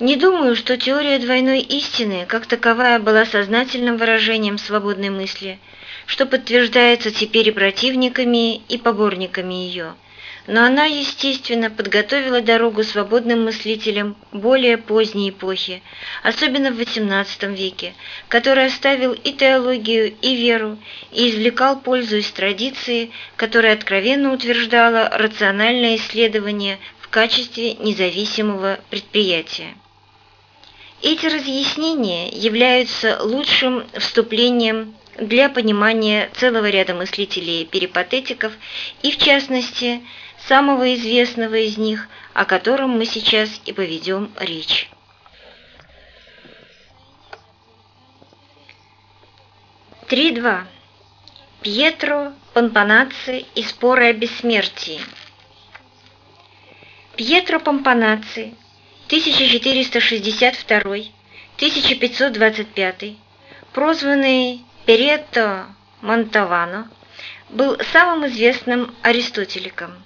Не думаю, что теория двойной истины как таковая была сознательным выражением свободной мысли, что подтверждается теперь и противниками, и поборниками ее. Но она, естественно, подготовила дорогу свободным мыслителям более поздней эпохи, особенно в XVIII веке, который оставил и теологию, и веру, и извлекал пользу из традиции, которая откровенно утверждала рациональное исследование в качестве независимого предприятия. Эти разъяснения являются лучшим вступлением для понимания целого ряда мыслителей-перипатетиков и, в частности, самого известного из них, о котором мы сейчас и поведем речь. Три два. Пьетро Помпанаци и споры о бессмертии. Пьетро Помпанаци 1462-1525, прозванный Перетто Монтавано, был самым известным аристотеликом.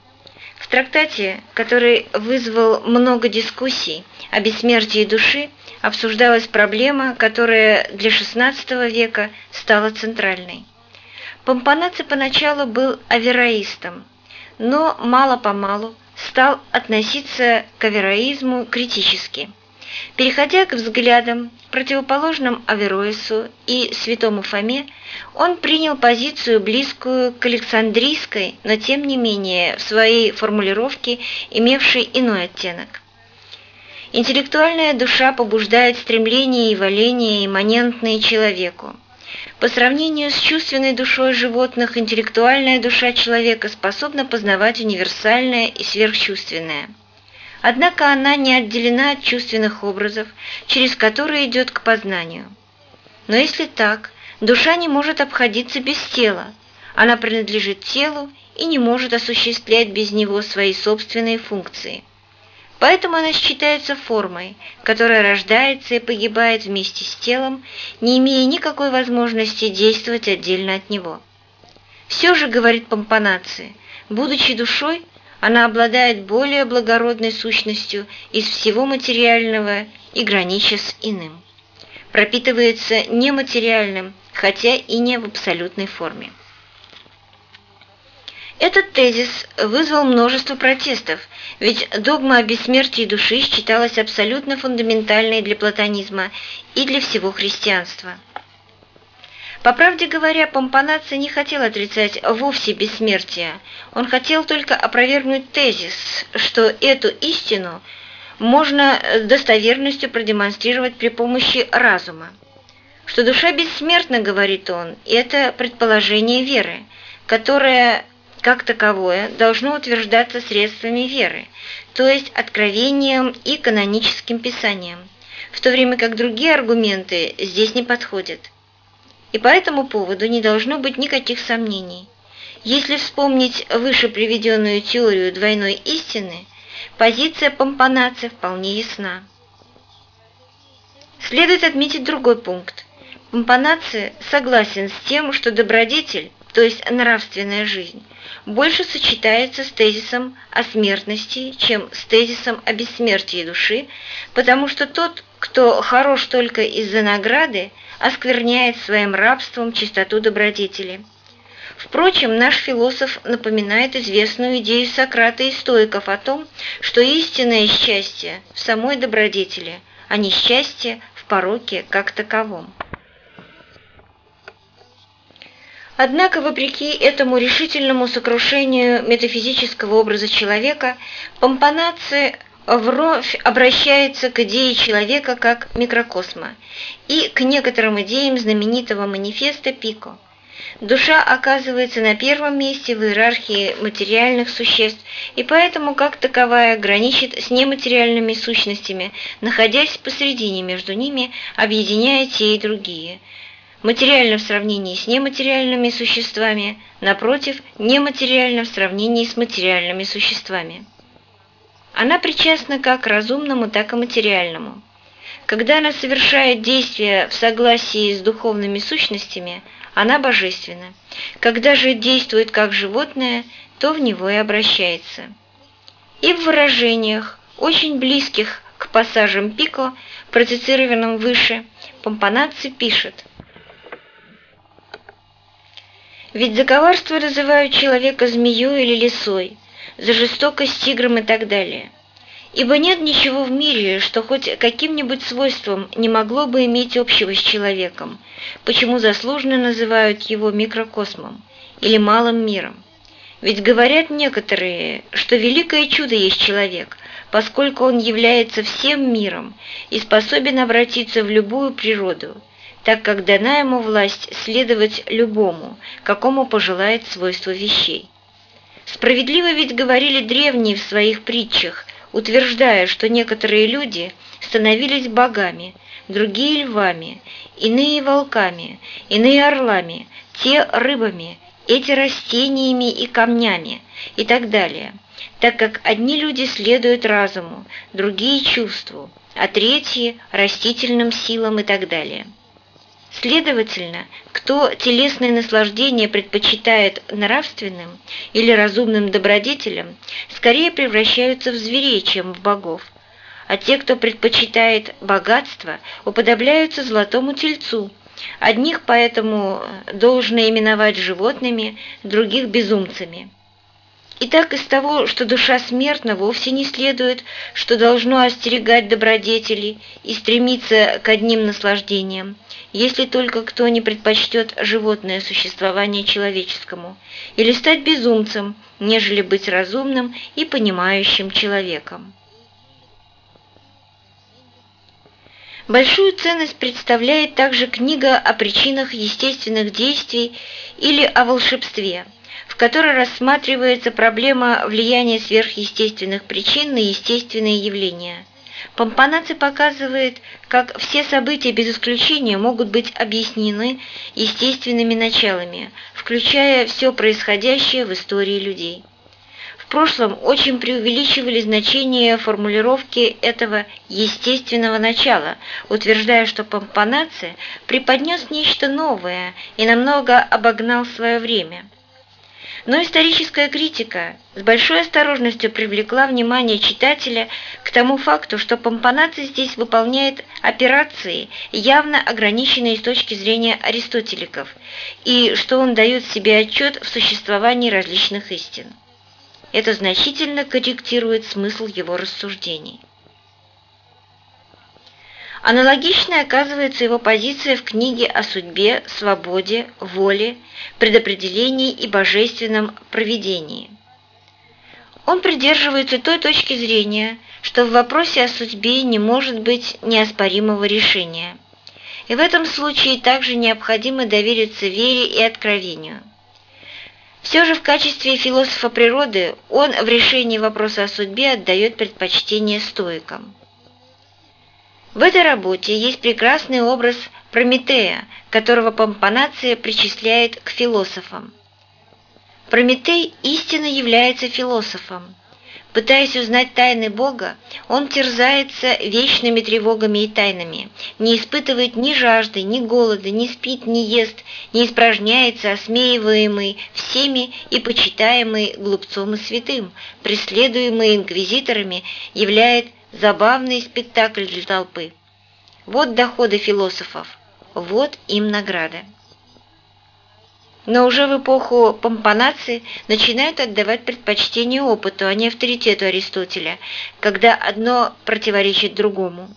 В трактате, который вызвал много дискуссий о бессмертии души, обсуждалась проблема, которая для XVI века стала центральной. Помпанаци поначалу был авероистом, но мало-помалу стал относиться к авероизму критически. Переходя к взглядам, противоположным Авероису и святому Фоме, он принял позицию, близкую к Александрийской, но тем не менее в своей формулировке имевшей иной оттенок. Интеллектуальная душа побуждает стремления и валения, имманентные человеку. По сравнению с чувственной душой животных, интеллектуальная душа человека способна познавать универсальное и сверхчувственное. Однако она не отделена от чувственных образов, через которые идет к познанию. Но если так, душа не может обходиться без тела, она принадлежит телу и не может осуществлять без него свои собственные функции. Поэтому она считается формой, которая рождается и погибает вместе с телом, не имея никакой возможности действовать отдельно от него. Все же, говорит Помпанаци, будучи душой, она обладает более благородной сущностью из всего материального и гранича с иным. Пропитывается нематериальным, хотя и не в абсолютной форме. Этот тезис вызвал множество протестов, ведь догма о бессмертии души считалась абсолютно фундаментальной для платонизма и для всего христианства. По правде говоря, Помпанаци не хотел отрицать вовсе бессмертие, он хотел только опровергнуть тезис, что эту истину можно достоверностью продемонстрировать при помощи разума. Что душа бессмертна, говорит он, это предположение веры, которое как таковое должно утверждаться средствами веры, то есть откровением и каноническим писанием, в то время как другие аргументы здесь не подходят. И по этому поводу не должно быть никаких сомнений. Если вспомнить выше приведенную теорию двойной истины, позиция Помпанаци вполне ясна. Следует отметить другой пункт. Помпанаци согласен с тем, что добродетель, то есть нравственная жизнь, больше сочетается с тезисом о смертности, чем с тезисом о бессмертии души, потому что тот, кто хорош только из-за награды, оскверняет своим рабством чистоту добродетели. Впрочем, наш философ напоминает известную идею Сократа и стоиков о том, что истинное счастье в самой добродетели, а не счастье в пороке как таковом. Однако, вопреки этому решительному сокрушению метафизического образа человека, Помпанаци вновь обращается к идее человека как микрокосма и к некоторым идеям знаменитого манифеста Пико. Душа оказывается на первом месте в иерархии материальных существ и поэтому как таковая граничит с нематериальными сущностями, находясь посредине между ними, объединяя те и другие – материально в сравнении с нематериальными существами, напротив, нематериально в сравнении с материальными существами. Она причастна как разумному, так и материальному. Когда она совершает действия в согласии с духовными сущностями, она божественна. Когда же действует как животное, то в него и обращается. И в выражениях, очень близких к пассажам Пико, процитированным выше, Помпанаци пишет «Ведь за коварство называют человека змеей или лисой, за жестокость тигром и так далее». Ибо нет ничего в мире, что хоть каким-нибудь свойством не могло бы иметь общего с человеком, почему заслуженно называют его микрокосмом или малым миром. Ведь говорят некоторые, что великое чудо есть человек, поскольку он является всем миром и способен обратиться в любую природу, так как дана ему власть следовать любому, какому пожелает свойство вещей. Справедливо ведь говорили древние в своих притчах, утверждая, что некоторые люди становились богами, другие львами, иные волками, иные орлами, те рыбами, эти растениями и камнями и так далее, так как одни люди следуют разуму, другие – чувству, а третьи – растительным силам и так далее. Следовательно, кто телесные наслаждения предпочитает нравственным или разумным добродетелям, скорее превращаются в зверей, чем в богов. А те, кто предпочитает богатство, уподобляются золотому тельцу. Одних поэтому должно именовать животными, других – безумцами. Итак, из того, что душа смертна, вовсе не следует, что должно остерегать добродетели и стремиться к одним наслаждениям, если только кто не предпочтет животное существование человеческому, или стать безумцем, нежели быть разумным и понимающим человеком. Большую ценность представляет также книга о причинах естественных действий или о волшебстве – в которой рассматривается проблема влияния сверхъестественных причин на естественные явления. Помпанаци показывает, как все события без исключения могут быть объяснены естественными началами, включая все происходящее в истории людей. В прошлом очень преувеличивали значение формулировки этого естественного начала, утверждая, что Помпанаци преподнес нечто новое и намного обогнал свое время – но историческая критика с большой осторожностью привлекла внимание читателя к тому факту, что Помпонаций здесь выполняет операции, явно ограниченные с точки зрения аристотеликов, и что он дает себе отчет в существовании различных истин. Это значительно корректирует смысл его рассуждений. Аналогичной оказывается его позиция в книге о судьбе, свободе, воле, предопределении и божественном провидении. Он придерживается той точки зрения, что в вопросе о судьбе не может быть неоспоримого решения. И в этом случае также необходимо довериться вере и откровению. Все же в качестве философа природы он в решении вопроса о судьбе отдает предпочтение стоикам. В этой работе есть прекрасный образ Прометея, которого Помпанация причисляет к философам. Прометей истинно является философом. Пытаясь узнать тайны Бога, он терзается вечными тревогами и тайнами, не испытывает ни жажды, ни голода, не спит, не ест, не испражняется, осмеиваемый всеми и почитаемый глупцом и святым, преследуемый инквизиторами, являет Забавный спектакль для толпы. Вот доходы философов, вот им награда. Но уже в эпоху помпанации начинают отдавать предпочтение опыту, а не авторитету Аристотеля, когда одно противоречит другому.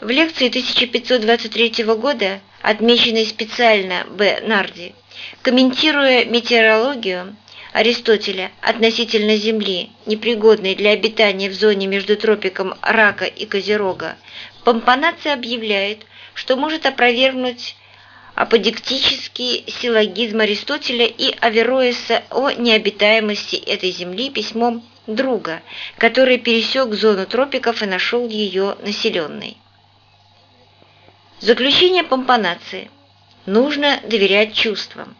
В лекции 1523 года, отмеченной специально Б. Нарди, комментируя метеорологию, Аристотеля относительно Земли, непригодной для обитания в зоне между тропиком Рака и Козерога, Помпанаций объявляет, что может опровергнуть аподектический силлогизм Аристотеля и Авероиса о необитаемости этой Земли письмом друга, который пересек зону тропиков и нашел ее населенной. Заключение Помпанации. Нужно доверять чувствам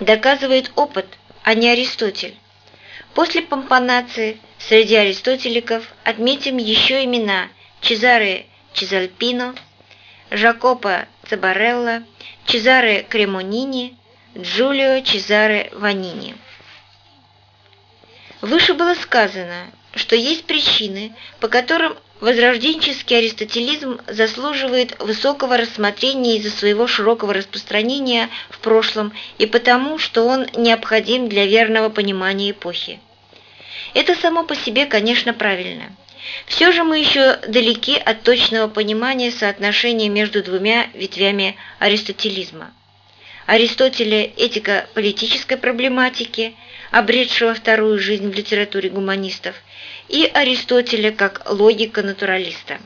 доказывает опыт, а не Аристотель. После помпанации среди аристотеликов отметим еще имена Чезаре Чезальпино, Жакопо Цабарелла, Чезаре Кремонини, Джулио Чезаре Ванини. Выше было сказано, что есть причины, по которым возрожденческий аристотелизм заслуживает высокого рассмотрения из-за своего широкого распространения в прошлом и потому, что он необходим для верного понимания эпохи. Это само по себе, конечно, правильно. Все же мы еще далеки от точного понимания соотношения между двумя ветвями аристотелизма. Аристотеля «Этика политической проблематики», обретшего вторую жизнь в литературе гуманистов, и Аристотеля как логика-натуралиста.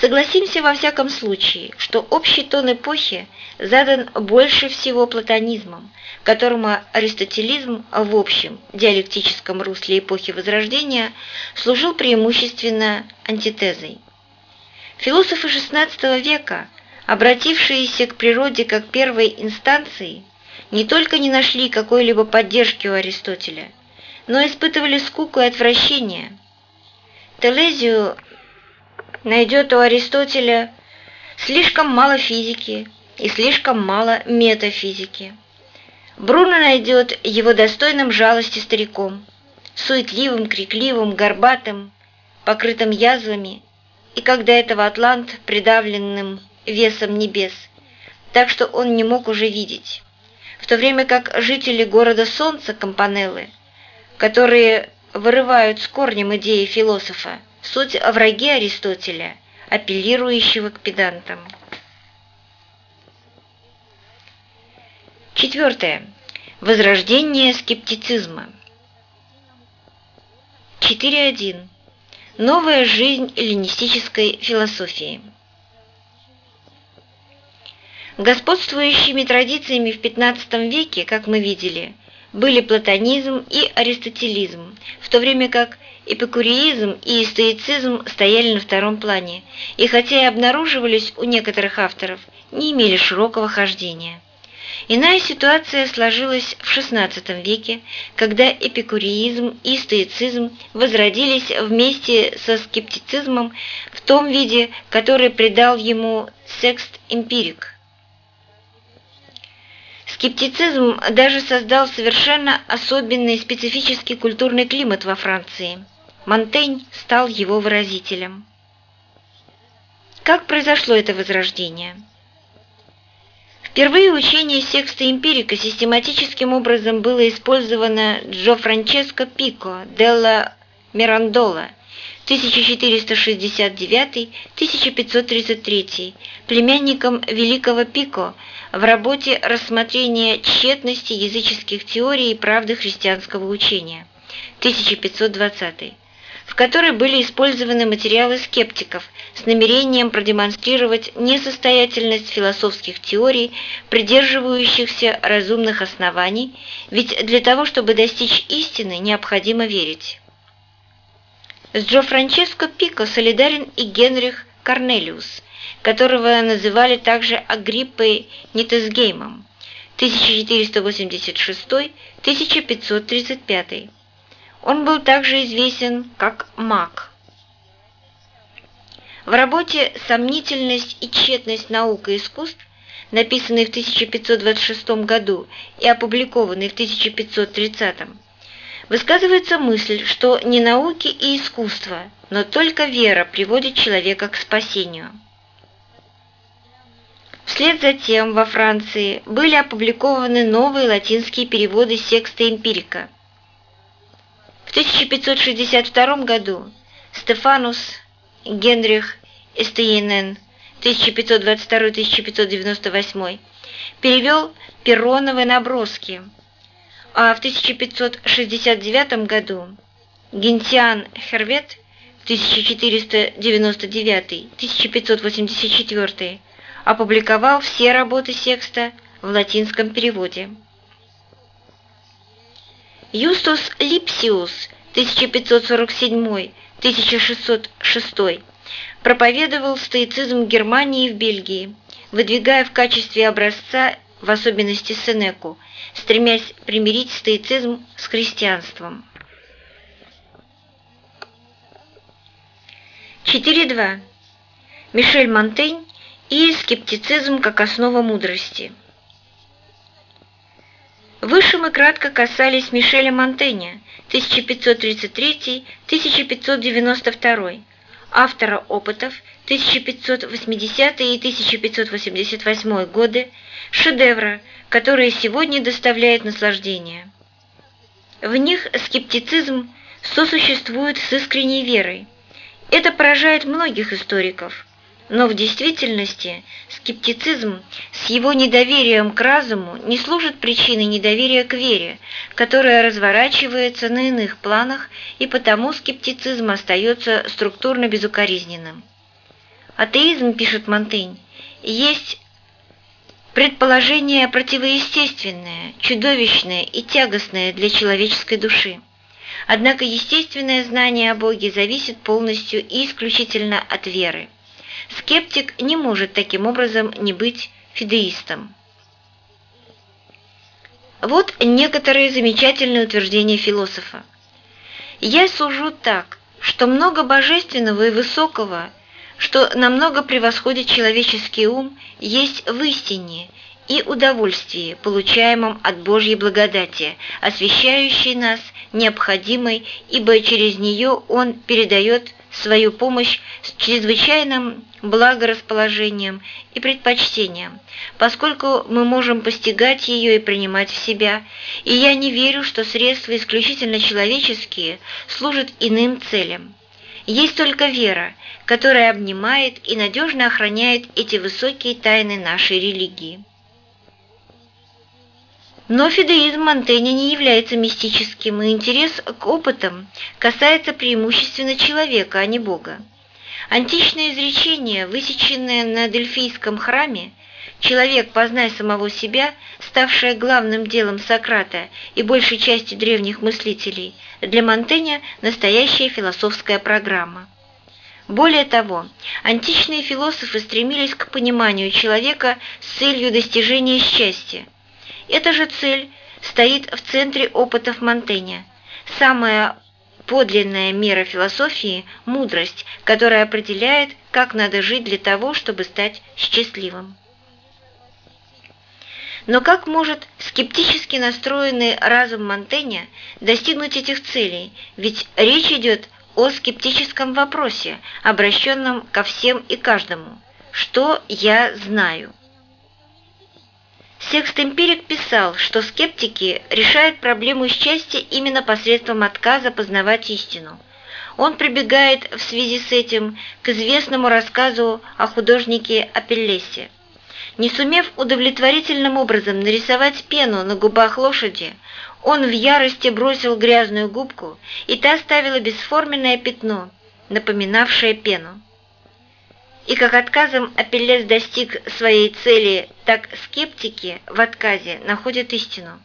Согласимся во всяком случае, что общий тон эпохи задан больше всего платонизмом, которому аристотелизм в общем диалектическом русле эпохи Возрождения служил преимущественно антитезой. Философы XVI века, обратившиеся к природе как первой инстанции, не только не нашли какой-либо поддержки у Аристотеля, но испытывали скуку и отвращение. Телезию найдет у Аристотеля слишком мало физики и слишком мало метафизики. Бруно найдет его достойным жалости стариком, суетливым, крикливым, горбатым, покрытым язвами, и когда этого атлант придавленным весом небес, так что он не мог уже видеть. В то время как жители города Солнца Компанеллы, которые вырывают с корнем идеи философа, суть враги Аристотеля, апеллирующего к педантам. Четвертое. Возрождение скептицизма. 4.1. Новая жизнь эллинистической философии. Господствующими традициями в XV веке, как мы видели, были платонизм и аристотелизм, в то время как эпикуреизм и стоицизм стояли на втором плане, и хотя и обнаруживались у некоторых авторов, не имели широкого хождения. Иная ситуация сложилась в XVI веке, когда эпикуреизм и стоицизм возродились вместе со скептицизмом в том виде, который придал ему секст-эмпирик. Скептицизм даже создал совершенно особенный специфический культурный климат во Франции. Монтень стал его выразителем. Как произошло это возрождение? Впервые учение секста эмпирика систематическим образом было использовано Джо Франческо Пико Делла Мирандола 1469-1533, племянником великого Пико в работе «Рассмотрение тщетности языческих теорий и правды христианского учения» 1520 в которой были использованы материалы скептиков с намерением продемонстрировать несостоятельность философских теорий, придерживающихся разумных оснований, ведь для того, чтобы достичь истины, необходимо верить. С Джо Франческо Пико солидарен и Генрих Корнелиус, которого называли также Агриппой Нитесгеймом 1486-1535. Он был также известен как маг. В работе «Сомнительность и тщетность наук и искусств», написанной в 1526 году и опубликованной в 1530, высказывается мысль, что не науки и искусство, но только вера приводит человека к спасению. Вслед за тем во Франции были опубликованы новые латинские переводы секста эмпирика – в 1562 году Стефанус Генрих Эстеинен 1522-1598 перевел Перроновы наброски, а в 1569 году Гентиан Хервет 1499-1584 опубликовал все работы секста в латинском переводе. Юстус Липсиус 1547-1606 проповедовал стоицизм Германии в Бельгии, выдвигая в качестве образца, в особенности Сенеку, стремясь примирить стоицизм с христианством. 4.2. Мишель Монтень и скептицизм как основа мудрости. Выше мы кратко касались Мишеля Монтэня 1533-1592, автора опытов 1580 и 1588 годы, шедевра, которые сегодня доставляют наслаждение. В них скептицизм сосуществует с искренней верой. Это поражает многих историков – но в действительности скептицизм с его недоверием к разуму не служит причиной недоверия к вере, которая разворачивается на иных планах, и потому скептицизм остается структурно безукоризненным. Атеизм, пишет Монтень, есть предположение противоестественное, чудовищное и тягостное для человеческой души. Однако естественное знание о Боге зависит полностью и исключительно от веры. Скептик не может таким образом не быть фидеистом. Вот некоторые замечательные утверждения философа. «Я сужу так, что много божественного и высокого, что намного превосходит человеческий ум, есть в истине и удовольствии, получаемом от Божьей благодати, освящающей нас необходимой, ибо через нее Он передает свою помощь с чрезвычайным благорасположением и предпочтением, поскольку мы можем постигать ее и принимать в себя, и я не верю, что средства исключительно человеческие служат иным целям. Есть только вера, которая обнимает и надежно охраняет эти высокие тайны нашей религии. Но фидеизм Монтэня не является мистическим, и интерес к опытам касается преимущественно человека, а не Бога. Античное изречение, высеченное на Дельфийском храме, «Человек, познай самого себя», ставшее главным делом Сократа и большей части древних мыслителей, для Монтэня настоящая философская программа. Более того, античные философы стремились к пониманию человека с целью достижения счастья – эта же цель стоит в центре опытов Монтэня. Самая подлинная мера философии – мудрость, которая определяет, как надо жить для того, чтобы стать счастливым. Но как может скептически настроенный разум Монтэня достигнуть этих целей, ведь речь идет о скептическом вопросе, обращенном ко всем и каждому. Что я знаю? Секст-эмпирик писал, что скептики решают проблему счастья именно посредством отказа познавать истину. Он прибегает в связи с этим к известному рассказу о художнике Апеллесе. Не сумев удовлетворительным образом нарисовать пену на губах лошади, он в ярости бросил грязную губку, и та оставила бесформенное пятно, напоминавшее пену. И как отказом Апеллес достиг своей цели, так скептики в отказе находят истину,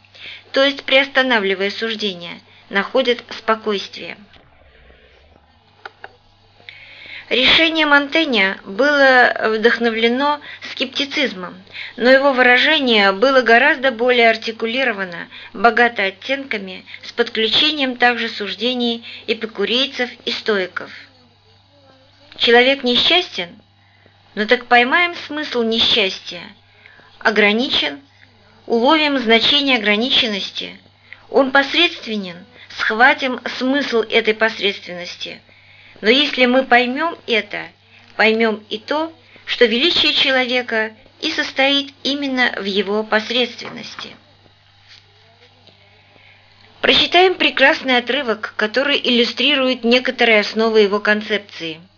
то есть приостанавливая суждение, находят спокойствие. Решение Монтэня было вдохновлено скептицизмом, но его выражение было гораздо более артикулировано, богато оттенками, с подключением также суждений эпикурейцев и стоиков. Человек несчастен – но так поймаем смысл несчастья. Ограничен, уловим значение ограниченности. Он посредственен, схватим смысл этой посредственности. Но если мы поймем это, поймем и то, что величие человека и состоит именно в его посредственности. Прочитаем прекрасный отрывок, который иллюстрирует некоторые основы его концепции –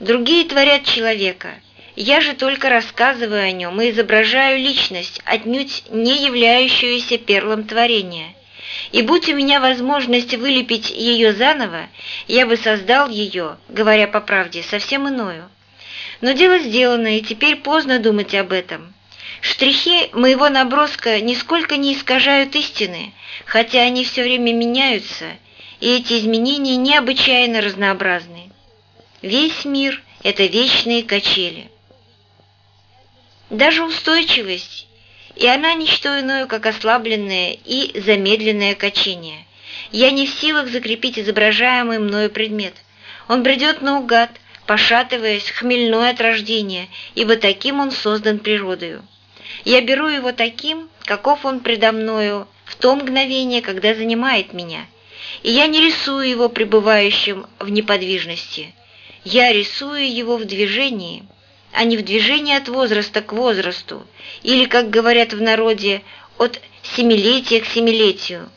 Другие творят человека. Я же только рассказываю о нем и изображаю личность, отнюдь не являющуюся перлом творения. И будь у меня возможность вылепить ее заново, я бы создал ее, говоря по правде, совсем иною. Но дело сделано, и теперь поздно думать об этом. Штрихи моего наброска нисколько не искажают истины, хотя они все время меняются, и эти изменения необычайно разнообразны. Весь мир – это вечные качели. Даже устойчивость, и она ничто иное, как ослабленное и замедленное качение. Я не в силах закрепить изображаемый мною предмет. Он бредет наугад, пошатываясь, хмельное от рождения, ибо таким он создан природою. Я беру его таким, каков он предо мною, в то мгновение, когда занимает меня, и я не рисую его пребывающим в неподвижности. Я рисую его в движении, а не в движении от возраста к возрасту, или, как говорят в народе, от семилетия к семилетию,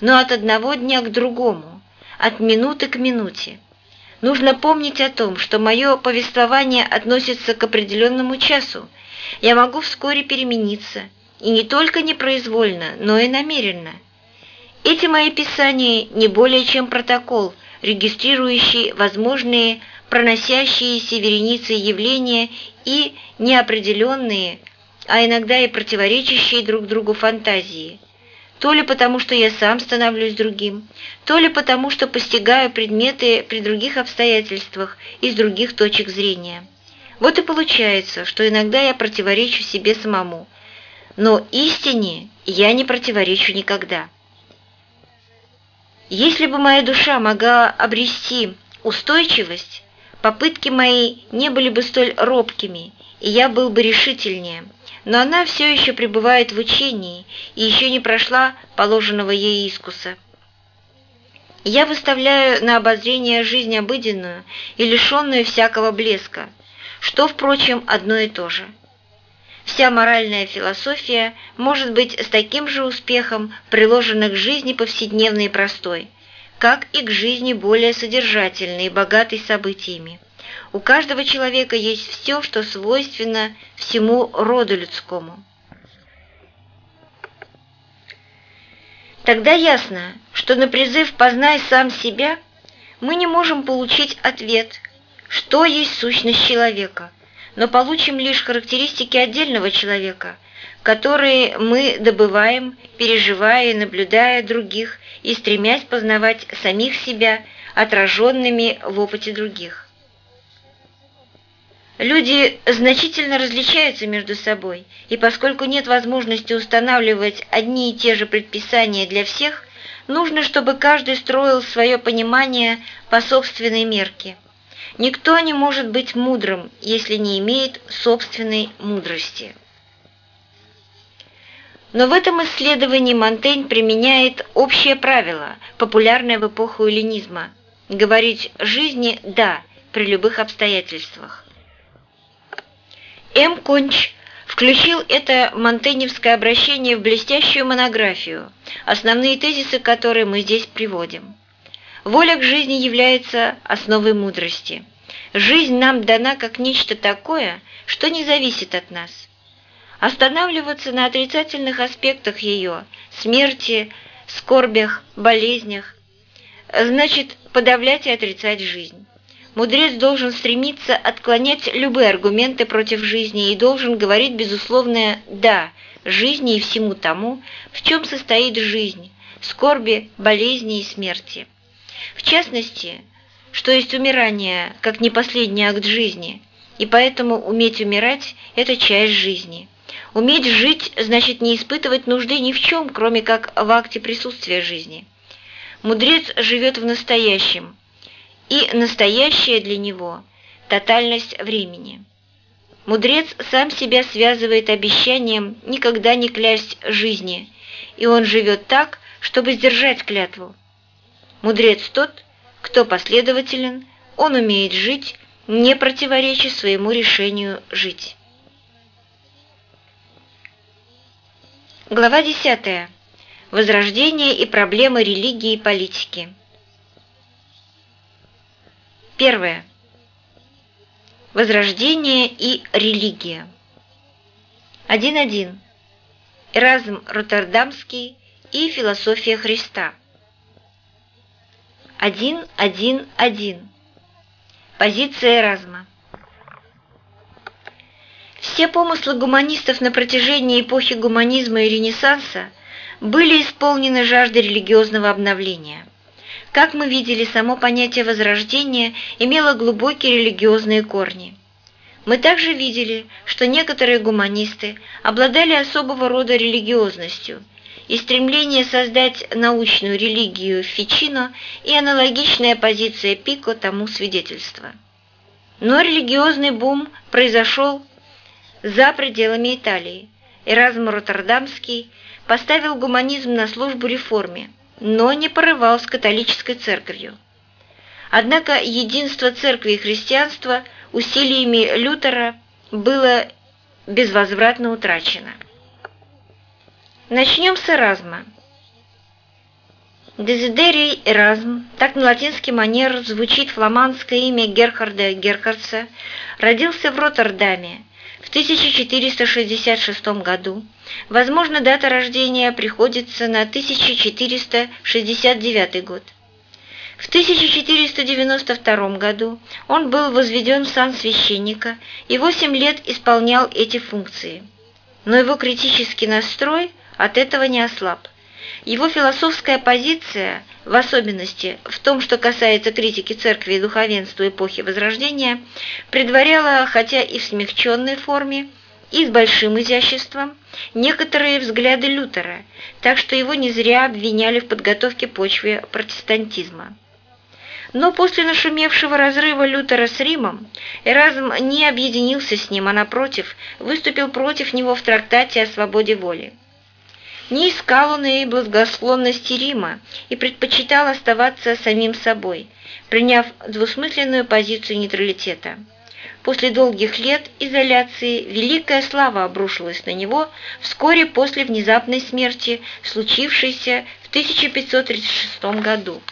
но от одного дня к другому, от минуты к минуте. Нужно помнить о том, что мое повествование относится к определенному часу. Я могу вскоре перемениться, и не только непроизвольно, но и намеренно. Эти мои писания не более чем протокол, регистрирующий возможные проносящиеся вереницы явления и неопределенные, а иногда и противоречащие друг другу фантазии – то ли потому, что я сам становлюсь другим, то ли потому, что постигаю предметы при других обстоятельствах и с других точек зрения. Вот и получается, что иногда я противоречу себе самому, но истине я не противоречу никогда. Если бы моя душа могла обрести устойчивость, попытки мои не были бы столь робкими, и я был бы решительнее – но она все еще пребывает в учении и еще не прошла положенного ей искуса. Я выставляю на обозрение жизнь обыденную и лишенную всякого блеска, что, впрочем, одно и то же. Вся моральная философия может быть с таким же успехом приложена к жизни повседневной и простой, как и к жизни более содержательной и богатой событиями. У каждого человека есть все, что свойственно всему роду людскому. Тогда ясно, что на призыв «познай сам себя» мы не можем получить ответ, что есть сущность человека, но получим лишь характеристики отдельного человека, которые мы добываем, переживая и наблюдая других и стремясь познавать самих себя отраженными в опыте других. Люди значительно различаются между собой, и поскольку нет возможности устанавливать одни и те же предписания для всех, нужно, чтобы каждый строил свое понимание по собственной мерке. Никто не может быть мудрым, если не имеет собственной мудрости. Но в этом исследовании Монтень применяет общее правило, популярное в эпоху эллинизма – говорить жизни «да» при любых обстоятельствах. М. Конч включил это монтеневское обращение в блестящую монографию, основные тезисы которой мы здесь приводим. Воля к жизни является основой мудрости. Жизнь нам дана как нечто такое, что не зависит от нас. Останавливаться на отрицательных аспектах ее, смерти, скорбях, болезнях, значит подавлять и отрицать жизнь. Мудрец должен стремиться отклонять любые аргументы против жизни и должен говорить безусловное «да» жизни и всему тому, в чем состоит жизнь, скорби, болезни и смерти. В частности, что есть умирание, как не последний акт жизни, и поэтому уметь умирать – это часть жизни. Уметь жить значит не испытывать нужды ни в чем, кроме как в акте присутствия жизни. Мудрец живет в настоящем – и настоящее для него – тотальность времени. Мудрец сам себя связывает обещанием никогда не клясть жизни, и он живет так, чтобы сдержать клятву. Мудрец тот, кто последователен, он умеет жить, не противореча своему решению жить. Глава 10. Возрождение и проблемы религии и политики. Первое. Возрождение и религия. 1.1. Эразм Роттердамский и философия Христа. 1.1.1. Позиция Эразма. Все помыслы гуманистов на протяжении эпохи гуманизма и Ренессанса были исполнены жаждой религиозного обновления. Как мы видели, само понятие возрождения имело глубокие религиозные корни. Мы также видели, что некоторые гуманисты обладали особого рода религиозностью, и стремление создать научную религию Фичино и аналогичная позиция Пико тому свидетельство. Но религиозный бум произошел за пределами Италии. Эразм Роттердамский поставил гуманизм на службу реформе, но не порывал с католической церковью. Однако единство церкви и христианства усилиями Лютера было безвозвратно утрачено. Начнем с Эразма. Дезидерий Эразм, так на латинский манер звучит фламандское имя Герхарда Герхардса, родился в Роттердаме 1466 году. Возможно, дата рождения приходится на 1469 год. В 1492 году он был возведен в сан священника и восемь лет исполнял эти функции. Но его критический настрой от этого не ослаб. Его философская позиция, в особенности в том, что касается критики церкви и духовенства эпохи Возрождения, предваряла, хотя и в смягченной форме, и с большим изяществом, некоторые взгляды Лютера, так что его не зря обвиняли в подготовке почвы протестантизма. Но после нашумевшего разрыва Лютера с Римом Эразм не объединился с ним, а напротив, выступил против него в трактате о свободе воли. Не искал он и благосклонности Рима и предпочитал оставаться самим собой, приняв двусмысленную позицию нейтралитета. После долгих лет изоляции великая слава обрушилась на него вскоре после внезапной смерти, случившейся в 1536 году.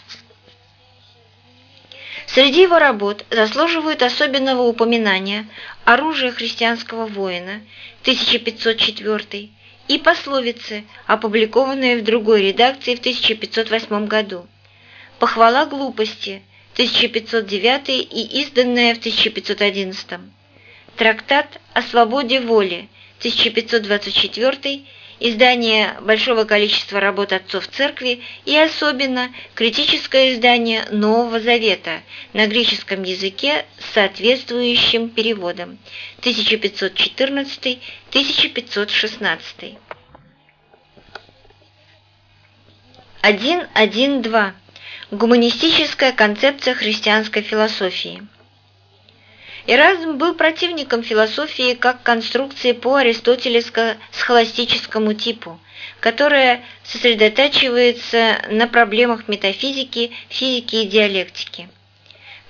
Среди его работ заслуживают особенного упоминания «Оружие христианского воина» 1504 и пословицы, опубликованные в другой редакции в 1508 году. «Похвала глупости» 1509 и изданная в 1511. Трактат о свободе воли 1524 издание большого количества работ отцов церкви и особенно критическое издание Нового Завета на греческом языке с соответствующим переводом 1514-1516. 1.1.2. Гуманистическая концепция христианской философии. Эразм был противником философии как конструкции по аристотелевско-схоластическому типу, которая сосредотачивается на проблемах метафизики, физики и диалектики.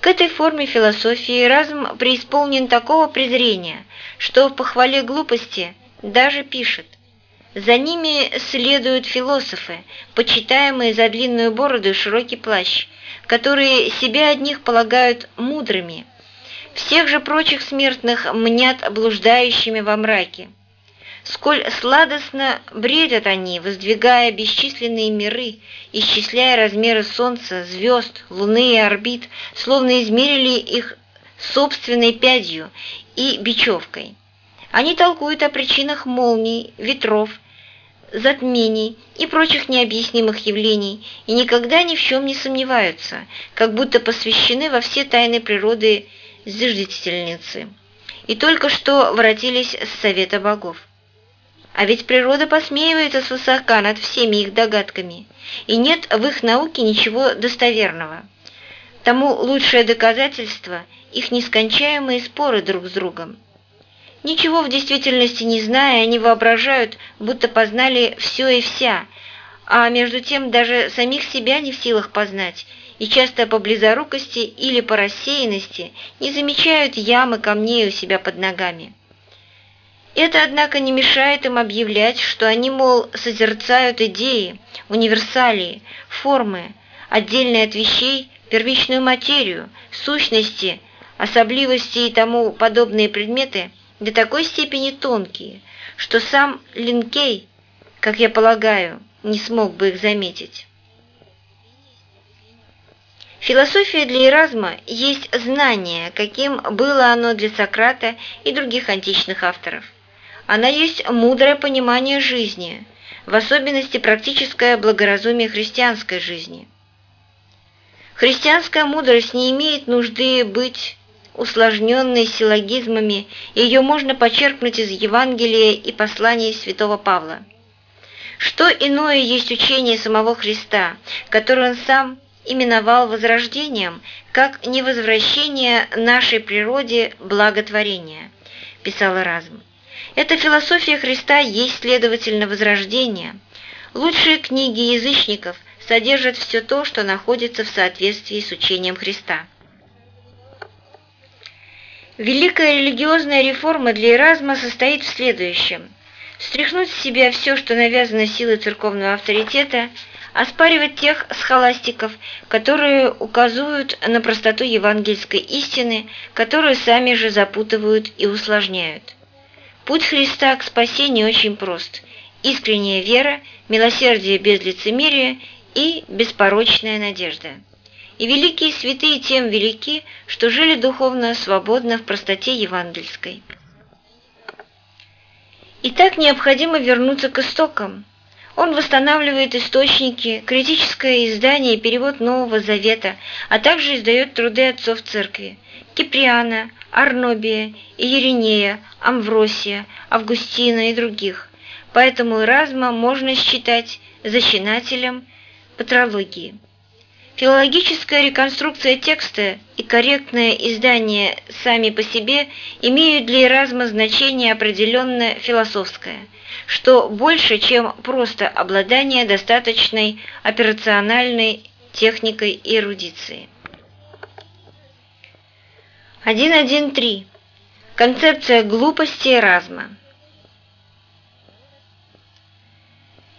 К этой форме философии разум преисполнен такого презрения, что в похвале глупости даже пишет «За ними следуют философы, почитаемые за длинную бороду и широкий плащ, которые себя одних полагают мудрыми, всех же прочих смертных мнят блуждающими во мраке. Сколь сладостно бредят они, воздвигая бесчисленные миры, исчисляя размеры Солнца, звезд, Луны и орбит, словно измерили их собственной пядью и бечевкой. Они толкуют о причинах молний, ветров, затмений и прочих необъяснимых явлений и никогда ни в чем не сомневаются, как будто посвящены во все тайны природы зиждительницы, и только что воротились с совета богов. А ведь природа посмеивается свысока над всеми их догадками, и нет в их науке ничего достоверного. Тому лучшее доказательство – их нескончаемые споры друг с другом. Ничего в действительности не зная, они воображают, будто познали все и вся, а между тем даже самих себя не в силах познать и часто по близорукости или по рассеянности не замечают ямы камней у себя под ногами. Это, однако, не мешает им объявлять, что они, мол, созерцают идеи, универсалии, формы, отдельные от вещей, первичную материю, сущности, особливости и тому подобные предметы до такой степени тонкие, что сам Линкей, как я полагаю, не смог бы их заметить. Философия для Эразма есть знание, каким было оно для Сократа и других античных авторов. Она есть мудрое понимание жизни, в особенности практическое благоразумие христианской жизни. Христианская мудрость не имеет нужды быть усложненной силлогизмами, ее можно почерпнуть из Евангелия и посланий святого Павла. Что иное есть учение самого Христа, которое он сам именовал возрождением как невозвращение нашей природе благотворения, писал Эразм. Эта философия Христа есть, следовательно, возрождение, Лучшие книги язычников содержат все то, что находится в соответствии с учением Христа. Великая религиозная реформа для Эразма состоит в следующем. Стряхнуть с себя все, что навязано силой церковного авторитета, оспаривать тех схоластиков, которые указывают на простоту евангельской истины, которую сами же запутывают и усложняют. Путь Христа к спасению очень прост – искренняя вера, милосердие без лицемерия и беспорочная надежда. И великие святые тем велики, что жили духовно свободно в простоте евангельской. И так необходимо вернуться к истокам. Он восстанавливает источники, критическое издание и перевод Нового Завета, а также издает труды отцов церкви – Киприана, Арнобия, Иеринея, Амвросия, Августина и других. Поэтому Эразма можно считать зачинателем патрологии. Филологическая реконструкция текста и корректное издание сами по себе имеют для Эразма значение определенно философское, что больше, чем просто обладание достаточной операциональной техникой и эрудицией. 1.1.3. Концепция глупости Эразма.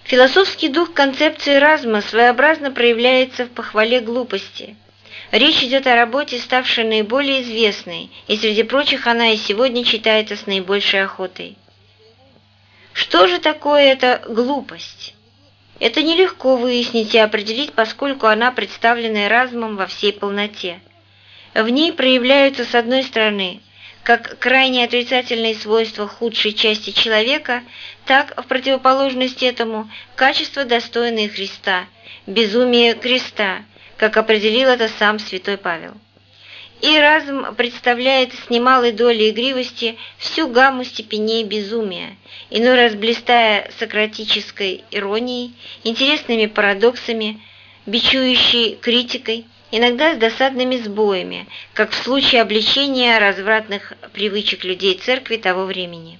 Философский дух концепции Эразма своеобразно проявляется в похвале глупости. Речь идет о работе, ставшей наиболее известной, и среди прочих она и сегодня читается с наибольшей охотой. Что же такое эта глупость? Это нелегко выяснить и определить, поскольку она представлена Эразмом во всей полноте. В ней проявляются, с одной стороны, как крайне отрицательные свойства худшей части человека, так, в противоположность этому, качества, достойные Христа, безумие креста, как определил это сам святой Павел. И разум представляет с немалой долей игривости всю гамму степеней безумия, иной раз блистая сократической иронией, интересными парадоксами, бичующей критикой, иногда с досадными сбоями, как в случае обличения развратных привычек людей церкви того времени.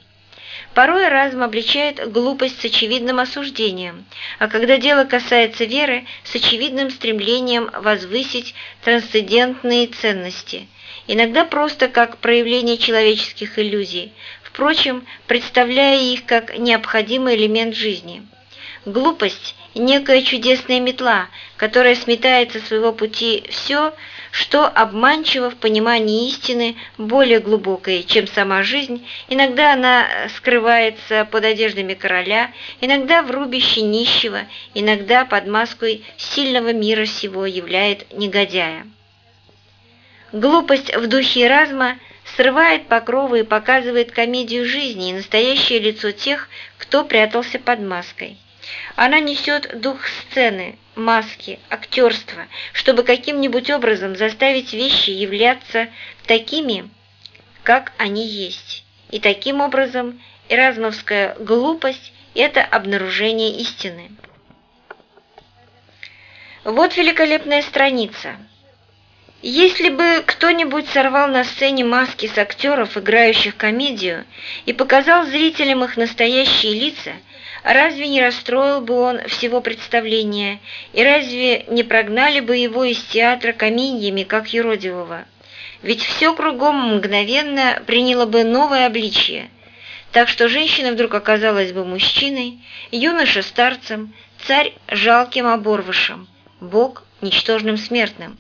Порой разум обличает глупость с очевидным осуждением, а когда дело касается веры, с очевидным стремлением возвысить трансцендентные ценности, иногда просто как проявление человеческих иллюзий, впрочем, представляя их как необходимый элемент жизни – Глупость – некая чудесная метла, которая сметает со своего пути все, что обманчиво в понимании истины более глубокой, чем сама жизнь, иногда она скрывается под одеждами короля, иногда в рубище нищего, иногда под маской сильного мира сего являет негодяя. Глупость в духе разма срывает покровы и показывает комедию жизни и настоящее лицо тех, кто прятался под маской. Она несет дух сцены, маски, актерства, чтобы каким-нибудь образом заставить вещи являться такими, как они есть. И таким образом эразмовская глупость – это обнаружение истины. Вот великолепная страница. Если бы кто-нибудь сорвал на сцене маски с актеров, играющих комедию, и показал зрителям их настоящие лица – Разве не расстроил бы он всего представления, и разве не прогнали бы его из театра каменьями, как юродивого? Ведь все кругом мгновенно приняло бы новое обличье, так что женщина вдруг оказалась бы мужчиной, юноша старцем, царь жалким оборвышем, бог ничтожным смертным.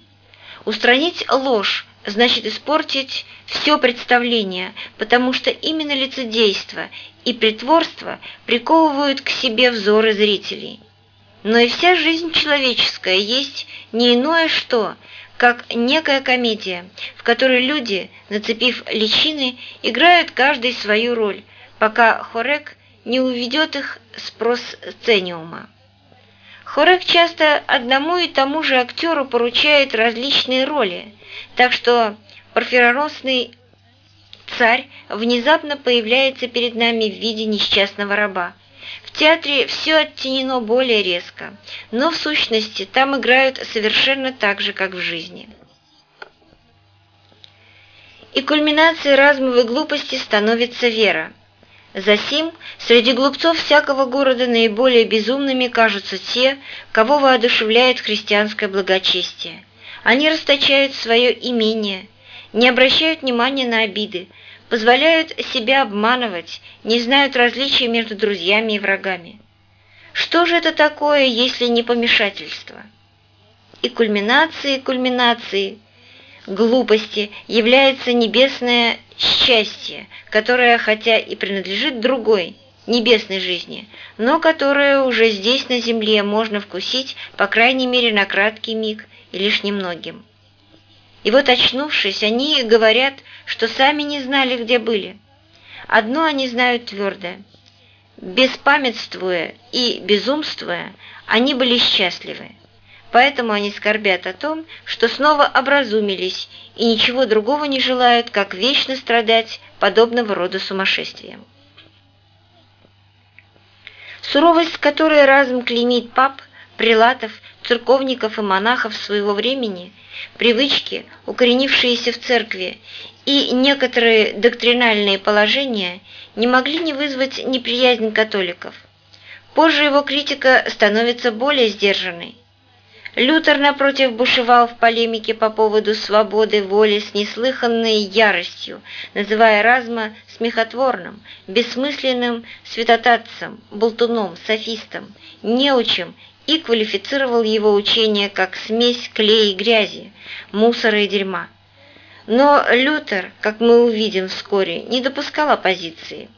Устранить ложь, значит испортить все представление, потому что именно лицедейство и притворство приковывают к себе взоры зрителей. Но и вся жизнь человеческая есть не иное что, как некая комедия, в которой люди, нацепив личины, играют каждый свою роль, пока Хорек не уведет их с просцениума. Хорек часто одному и тому же актеру поручает различные роли, так что порфироросный царь внезапно появляется перед нами в виде несчастного раба. В театре все оттенено более резко, но в сущности там играют совершенно так же, как в жизни. И кульминацией разумовой глупости становится вера. Засим среди глупцов всякого города наиболее безумными кажутся те, кого воодушевляет христианское благочестие. Они расточают свое имение, не обращают внимания на обиды, позволяют себя обманывать, не знают различия между друзьями и врагами. Что же это такое, если не помешательство? И кульминацией кульминации глупости является небесное счастье, которое, хотя и принадлежит другой, небесной жизни, но которое уже здесь, на земле, можно вкусить, по крайней мере, на краткий миг и лишь немногим. И вот, очнувшись, они говорят, что сами не знали, где были. Одно они знают твердо. Беспамятствуя и безумствуя, они были счастливы. Поэтому они скорбят о том, что снова образумились и ничего другого не желают, как вечно страдать подобного рода сумасшествием. Суровость, которой разум клеймит пап, прилатов, церковников и монахов своего времени, привычки, укоренившиеся в церкви, и некоторые доктринальные положения не могли не вызвать неприязнь католиков. Позже его критика становится более сдержанной. Лютер, напротив, бушевал в полемике по поводу свободы воли с неслыханной яростью, называя Разма смехотворным, бессмысленным святотатцем, болтуном, софистом, неучем и квалифицировал его учение как смесь клея и грязи, мусора и дерьма. Но Лютер, как мы увидим вскоре, не допускал оппозиции.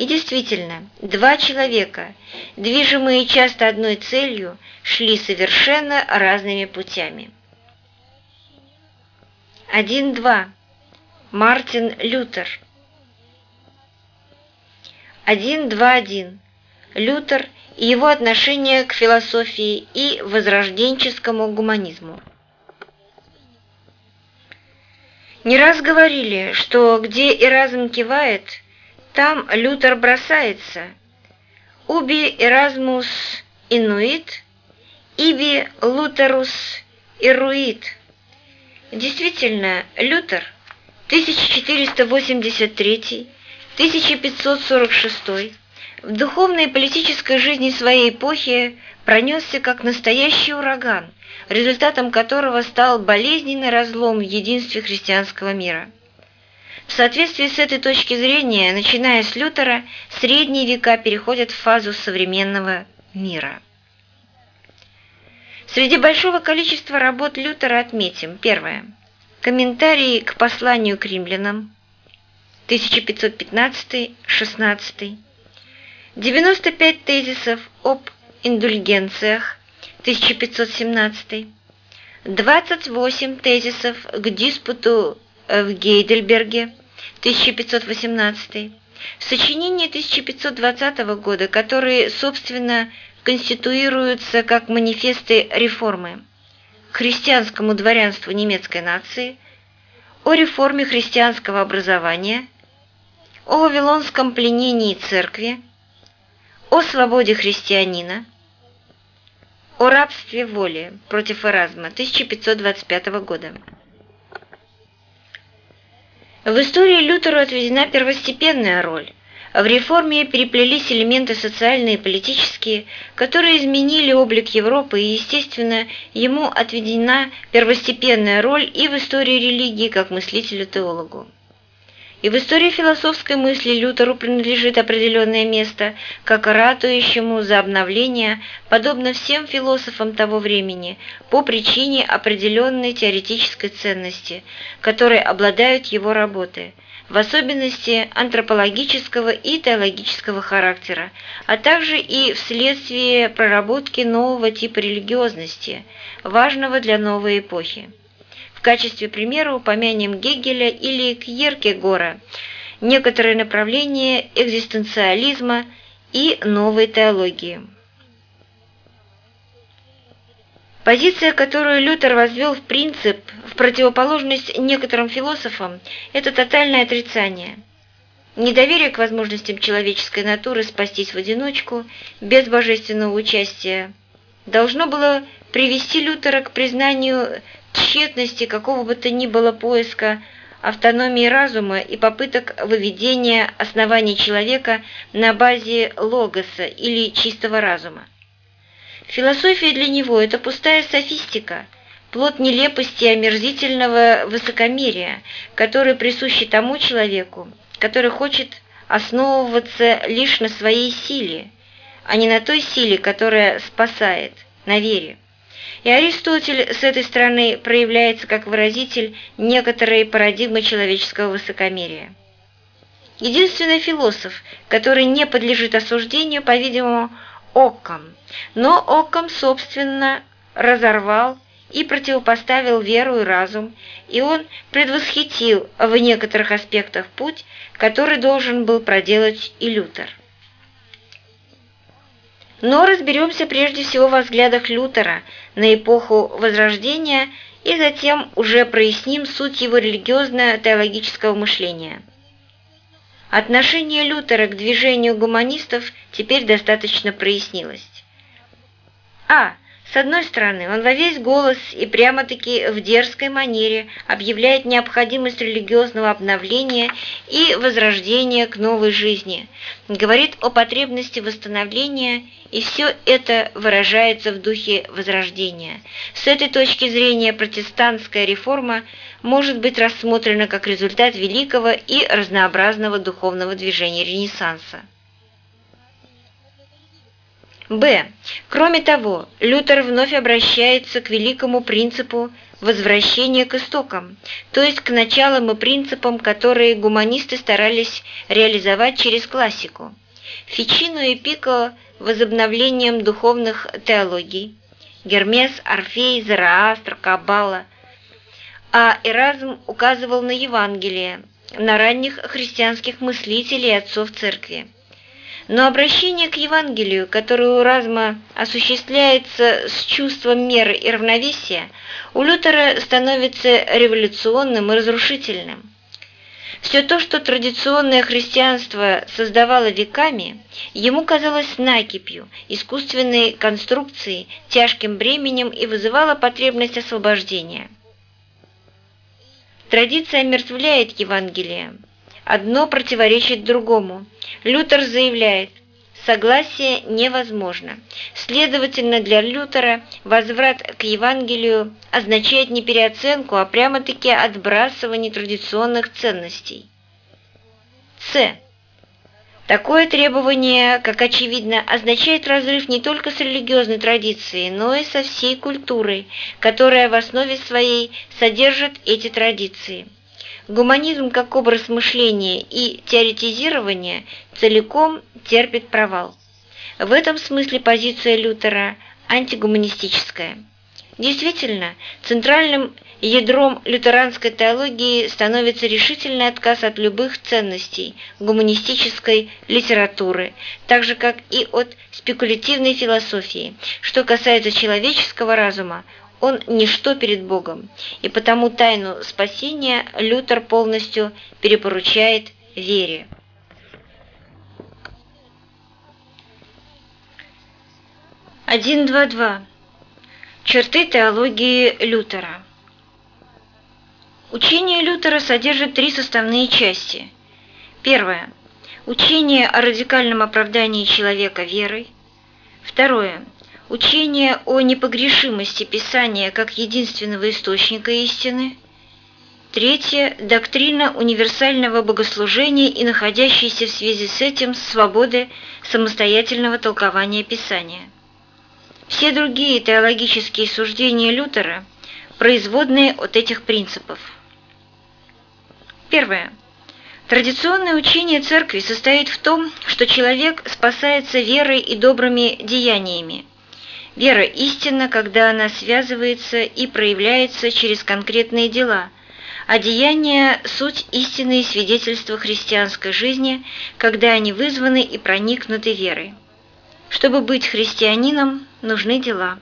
И действительно, два человека, движимые часто одной целью, шли совершенно разными путями. 1.2. Мартин Лютер 1.2.1. Лютер и его отношение к философии и возрожденческому гуманизму. Не раз говорили, что где Эразм кивает – там Лютер бросается. Уби Эразмус инуит, иби Лутерус ируит. Действительно, Лютер 1483-1546 в духовной и политической жизни своей эпохи пронесся как настоящий ураган, результатом которого стал болезненный разлом в единстве христианского мира. В соответствии с этой точки зрения, начиная с Лютера, средние века переходят в фазу современного мира. Среди большого количества работ Лютера отметим первое. Комментарии к посланию к римлянам 1515-16. 95 тезисов об индульгенциях 1517. 28 тезисов к диспуту в Гейдельберге 1518, сочинения 1520 года, которые, собственно, конституируются как манифесты реформы христианскому дворянству немецкой нации, о реформе христианского образования, о вавилонском пленении церкви, о свободе христианина, о рабстве воли против Эразма 1525 года. В истории Лютеру отведена первостепенная роль. В реформе переплелись элементы социальные и политические, которые изменили облик Европы, и, естественно, ему отведена первостепенная роль и в истории религии как мыслителю-теологу. И в истории философской мысли Лютеру принадлежит определенное место, как ратующему за обновление, подобно всем философам того времени, по причине определенной теоретической ценности, которой обладают его работы, в особенности антропологического и теологического характера, а также и вследствие проработки нового типа религиозности, важного для новой эпохи. В качестве примера упомянем Гегеля или Кьеркегора, некоторые направления экзистенциализма и новой теологии. Позиция, которую Лютер возвел в принцип, в противоположность некоторым философам, это тотальное отрицание. Недоверие к возможностям человеческой натуры спастись в одиночку, без божественного участия, должно было привести Лютера к признанию тщетности какого бы то ни было поиска автономии разума и попыток выведения оснований человека на базе логоса или чистого разума. Философия для него – это пустая софистика, плод нелепости и омерзительного высокомерия, который присущи тому человеку, который хочет основываться лишь на своей силе, а не на той силе, которая спасает, на вере. И Аристотель с этой стороны проявляется как выразитель некоторой парадигмы человеческого высокомерия. Единственный философ, который не подлежит осуждению, по-видимому, Оккам, но Оккам, собственно, разорвал и противопоставил веру и разум, и он предвосхитил в некоторых аспектах путь, который должен был проделать и Лютер. Но разберемся прежде всего в взглядах Лютера на эпоху Возрождения и затем уже проясним суть его религиозно-теологического мышления. Отношение Лютера к движению гуманистов теперь достаточно прояснилось. А. С одной стороны, он во весь голос и прямо-таки в дерзкой манере объявляет необходимость религиозного обновления и возрождения к новой жизни, говорит о потребности восстановления, и все это выражается в духе возрождения. С этой точки зрения протестантская реформа может быть рассмотрена как результат великого и разнообразного духовного движения Ренессанса. Б. Кроме того, Лютер вновь обращается к великому принципу возвращения к истокам, то есть к началам и принципам, которые гуманисты старались реализовать через классику. Фичину и Пико возобновлением духовных теологий, Гермес, Орфей, Зараастр, Каббала, а Эразм указывал на Евангелие, на ранних христианских мыслителей и отцов церкви. Но обращение к Евангелию, которое у Разма осуществляется с чувством меры и равновесия, у Лютера становится революционным и разрушительным. Все то, что традиционное христианство создавало веками, ему казалось накипью, искусственной конструкцией, тяжким бременем и вызывало потребность освобождения. Традиция омертвляет Евангелие, Одно противоречит другому. Лютер заявляет, согласие невозможно. Следовательно, для Лютера возврат к Евангелию означает не переоценку, а прямо-таки отбрасывание традиционных ценностей. С. Такое требование, как очевидно, означает разрыв не только с религиозной традицией, но и со всей культурой, которая в основе своей содержит эти традиции. Гуманизм как образ мышления и теоретизирования целиком терпит провал. В этом смысле позиция Лютера антигуманистическая. Действительно, центральным ядром лютеранской теологии становится решительный отказ от любых ценностей гуманистической литературы, так же как и от спекулятивной философии. Что касается человеческого разума, он ничто перед Богом, и потому тайну спасения Лютер полностью перепоручает вере. Один, два, два. Черты теологии Лютера. Учение Лютера содержит три составные части. Первое. Учение о радикальном оправдании человека верой. Второе Учение о непогрешимости Писания как единственного источника истины. Третье – доктрина универсального богослужения и находящаяся в связи с этим свободы самостоятельного толкования Писания. Все другие теологические суждения Лютера – производные от этих принципов. Первое. Традиционное учение Церкви состоит в том, что человек спасается верой и добрыми деяниями, Вера истинна, когда она связывается и проявляется через конкретные дела, а деяния – суть истинные свидетельства христианской жизни, когда они вызваны и проникнуты верой. Чтобы быть христианином, нужны дела.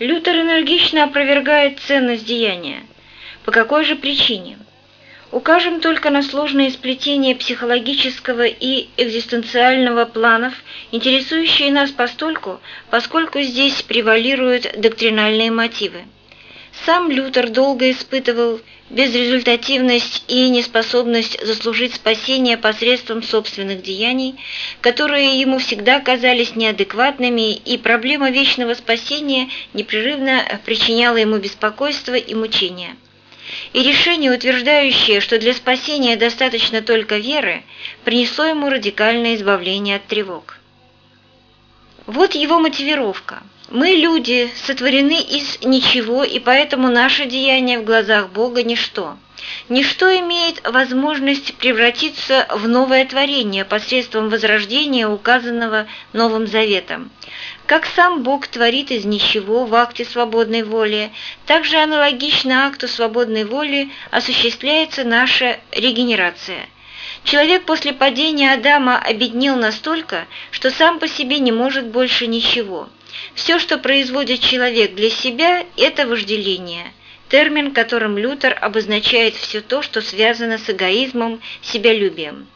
Лютер энергично опровергает ценность деяния. По какой же причине? Укажем только на сложные сплетения психологического и экзистенциального планов, интересующие нас постольку, поскольку здесь превалируют доктринальные мотивы. Сам Лютер долго испытывал безрезультативность и неспособность заслужить спасение посредством собственных деяний, которые ему всегда казались неадекватными, и проблема вечного спасения непрерывно причиняла ему беспокойство и мучения. И решение, утверждающее, что для спасения достаточно только веры, принесло ему радикальное избавление от тревог. Вот его мотивировка. Мы, люди, сотворены из ничего, и поэтому наше деяние в глазах Бога – ничто. Ничто имеет возможность превратиться в новое творение посредством возрождения, указанного Новым Заветом. Как сам Бог творит из ничего в акте свободной воли, так же аналогично акту свободной воли осуществляется наша регенерация – Человек после падения Адама обеднел настолько, что сам по себе не может больше ничего. Все, что производит человек для себя, это вожделение, термин, которым Лютер обозначает все то, что связано с эгоизмом, себялюбием.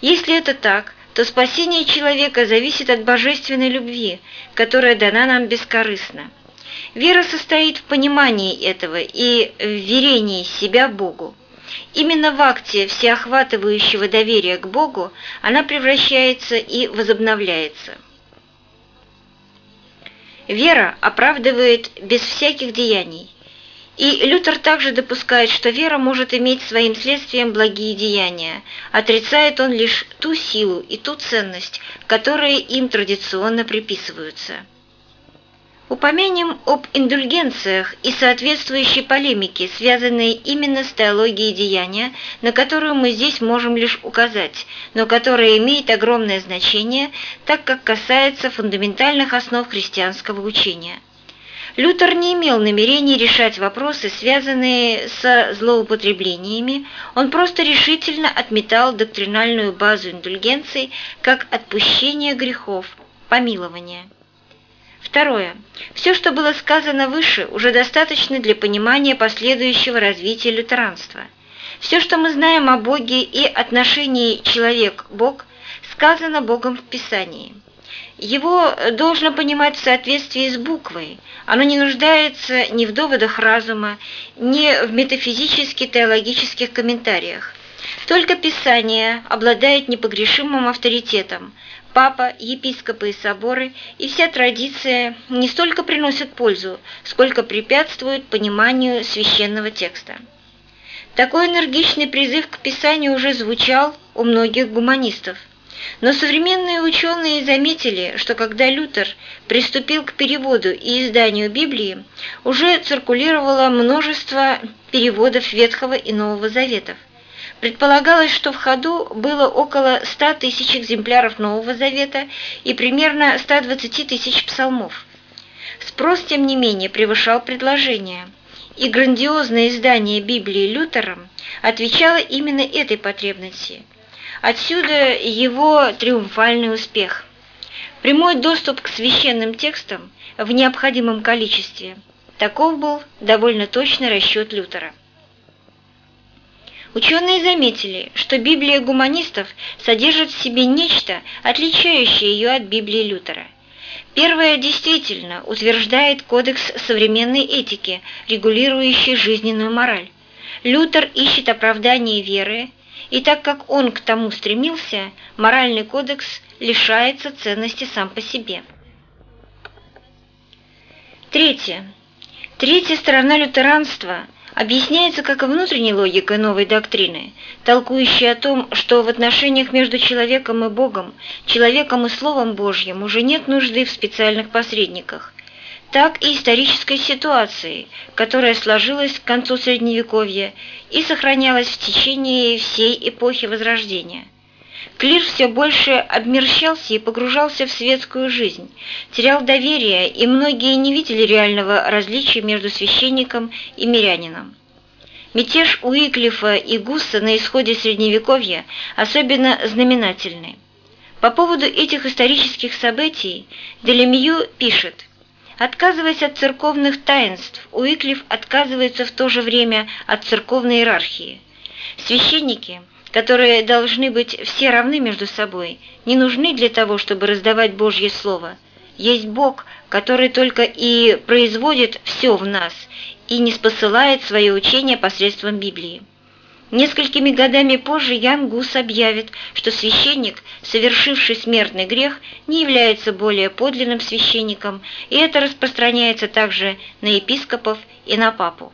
Если это так, то спасение человека зависит от божественной любви, которая дана нам бескорыстно. Вера состоит в понимании этого и в верении себя Богу. Именно в акте всеохватывающего доверия к Богу она превращается и возобновляется. Вера оправдывает без всяких деяний. И Лютер также допускает, что вера может иметь своим следствием благие деяния. Отрицает он лишь ту силу и ту ценность, которые им традиционно приписываются. Упомянем об индульгенциях и соответствующей полемике, связанной именно с теологией деяния, на которую мы здесь можем лишь указать, но которая имеет огромное значение, так как касается фундаментальных основ христианского учения. Лютер не имел намерений решать вопросы, связанные со злоупотреблениями, он просто решительно отметал доктринальную базу индульгенций как отпущение грехов, помилование. Второе. Все, что было сказано выше, уже достаточно для понимания последующего развития лютеранства. Все, что мы знаем о Боге и отношении человек-Бог, сказано Богом в Писании. Его должно понимать в соответствии с буквой. Оно не нуждается ни в доводах разума, ни в метафизически-теологических комментариях. Только Писание обладает непогрешимым авторитетом, папа, епископы и соборы, и вся традиция не столько приносят пользу, сколько препятствуют пониманию священного текста. Такой энергичный призыв к Писанию уже звучал у многих гуманистов. Но современные ученые заметили, что когда Лютер приступил к переводу и изданию Библии, уже циркулировало множество переводов Ветхого и Нового Заветов. Предполагалось, что в ходу было около 100 тысяч экземпляров Нового Завета и примерно 120 тысяч псалмов. Спрос, тем не менее, превышал предложение, и грандиозное издание Библии Лютером отвечало именно этой потребности. Отсюда его триумфальный успех. Прямой доступ к священным текстам в необходимом количестве – таков был довольно точный расчет Лютера. Ученые заметили, что Библия гуманистов содержит в себе нечто, отличающее ее от Библии Лютера. Первая действительно утверждает кодекс современной этики, регулирующий жизненную мораль. Лютер ищет оправдание веры, и так как он к тому стремился, моральный кодекс лишается ценности сам по себе. Третье. Третья сторона лютеранства объясняется как внутренней логикой новой доктрины, толкующей о том, что в отношениях между человеком и Богом, человеком и Словом Божьим уже нет нужды в специальных посредниках, так и исторической ситуации, которая сложилась к концу Средневековья и сохранялась в течение всей эпохи Возрождения – Клир все больше обмерщался и погружался в светскую жизнь, терял доверие, и многие не видели реального различия между священником и мирянином. Мятеж Уиклифа и Гусса на исходе Средневековья особенно знаменательный. По поводу этих исторических событий Делемью пишет Отказываясь от церковных таинств, Уиклиф отказывается в то же время от церковной иерархии. Священники – которые должны быть все равны между собой, не нужны для того, чтобы раздавать Божье Слово. есть Бог, который только и производит все в нас и не спосылает свое учение посредством Библии. Несколькими годами позже Ян Гус объявит, что священник, совершивший смертный грех, не является более подлинным священником, и это распространяется также на епископов и на папу.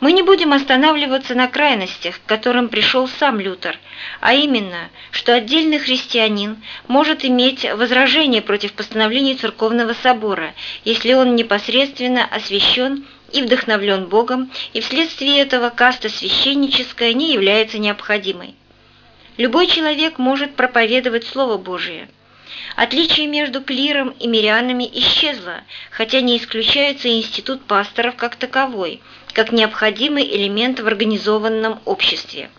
Мы не будем останавливаться на крайностях, к которым пришел сам Лютер, а именно, что отдельный христианин может иметь возражение против постановлений Церковного Собора, если он непосредственно освящен и вдохновлен Богом, и вследствие этого каста священническая не является необходимой. Любой человек может проповедовать Слово Божие – Отличие между клиром и мирянами исчезло, хотя не исключается институт пасторов как таковой, как необходимый элемент в организованном обществе.